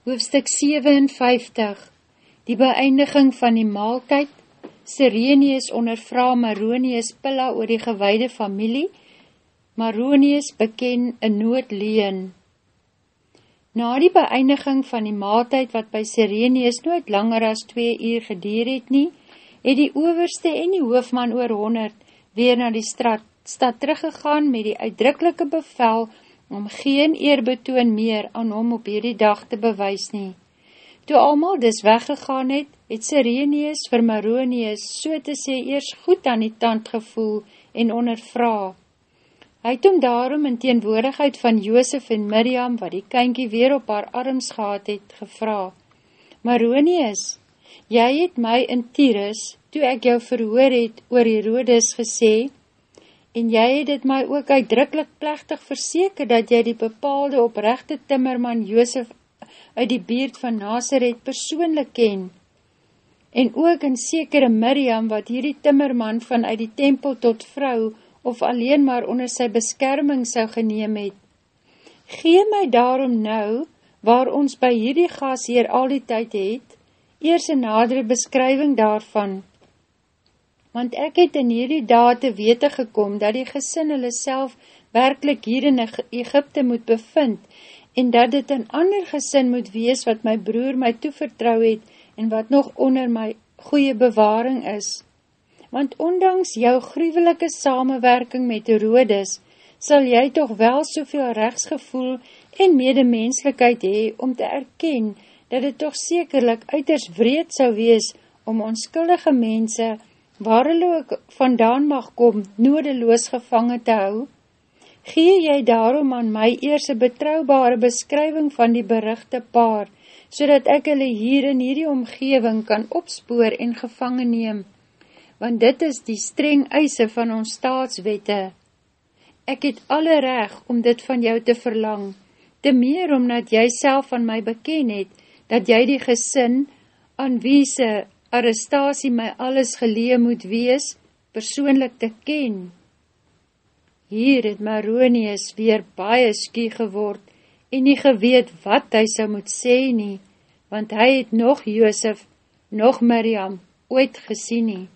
Hoofstuk 57 Die beëindiging van die maaltijd. Sirenius ondervra Maronius Pilla oor die gewaide familie. Maronius beken een noodleen. Na die beëindiging van die maaltijd wat by Sirenius nooit langer as twee uur gedier het nie, het die overste en die hoofman oor honderd weer na die stad, stad teruggegaan met die uitdrukkelike bevel om geen eerbetoon meer aan hom op hierdie dag te bewys nie. Toe almal dis weggegaan het, het Sireneus vir Maronius so te sê eers goed aan die tand gevoel en ondervra. Hy het om daarom in teenwoordigheid van Joosef en Miriam, wat die kynkie weer op haar arms gehad het, gevra. Maronius, jy het my in Tyrus, toe ek jou verhoor het oor Herodes gesê, en jy het het my ook uitdrukkelijk plechtig verseker, dat jy die bepaalde oprechte timmerman Joosef uit die beerd van Nazareth persoonlik ken, en ook in sekere Miriam, wat hierdie timmerman vanuit die tempel tot vrou, of alleen maar onder sy beskerming sou geneem het. Gee my daarom nou, waar ons by hierdie gas hier al die tyd het, eers een nadere beskrywing daarvan, want ek het in hierdie daad te wete gekom, dat die gesin hulle self werkelijk hier in Egypte moet bevind, en dat dit een ander gesin moet wees, wat my broer my toevertrouw het, en wat nog onder my goeie bewaring is. Want ondanks jou gruwelike samenwerking met Herodes, sal jy toch wel soveel rechtsgevoel en medemenslikheid hee, om te erken, dat het toch sekerlik uiters wreed sou wees, om onskuldige mense, waar hulle ook vandaan mag kom, nodeloos gevangen te hou? Gee jy daarom aan my eers een betrouwbare beskrywing van die berichte paar, so dat ek hulle hier in hierdie omgeving kan opspoor en gevangen neem, want dit is die streng eise van ons staatswette. Ek het alle reg om dit van jou te verlang, te meer omdat jy self van my beken het, dat jy die gesin, aan wie se arrestatie my alles gelee moet wees, persoonlik te ken. Hier het Maronius weer baie skie geword en nie geweet wat hy sou moet sê nie, want hy het nog Joosef, nog Miriam ooit gesien nie.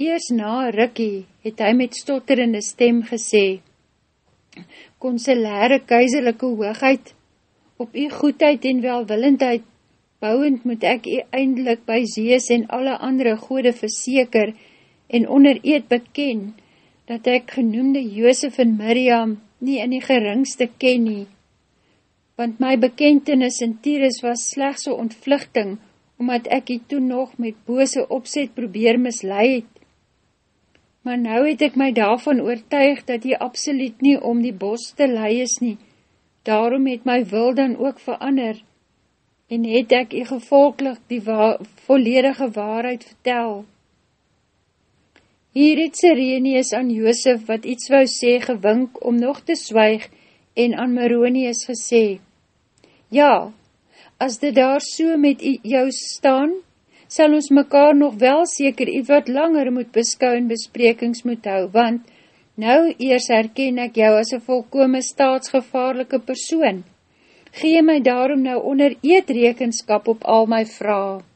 Eers na Rikkie het hy met stotterende stem gesê, Konselare keizerlijke hoogheid, op u goedheid en welwillendheid bouwend moet ek eindelijk by Zees en alle andere gode verseker en onder eed beken, dat ek genoemde Joosef en Miriam nie in die geringste ken nie, want my bekentenis in Tyrus was slechts so ontvluchting, omdat ek die toen nog met bose opzet probeer misleid. Maar nou het ek my daarvan oortuig, dat jy absoluut nie om die bos te lei is nie, daarom het my wil dan ook verander, en het ek u gevolglik die wa volledige waarheid vertel. Hier het Sirenius aan Joosef, wat iets wou sê, gewink om nog te swyg, en aan Maronius gesê, Ja, as dit daar so met jou staan, sal ons mekaar nog wel seker iets wat langer moet beskou en besprekings moet hou, want nou eers herken ek jou as een volkome staatsgevaarlike persoon, gee my daarom nou onder eetrekenskap op al my vraag.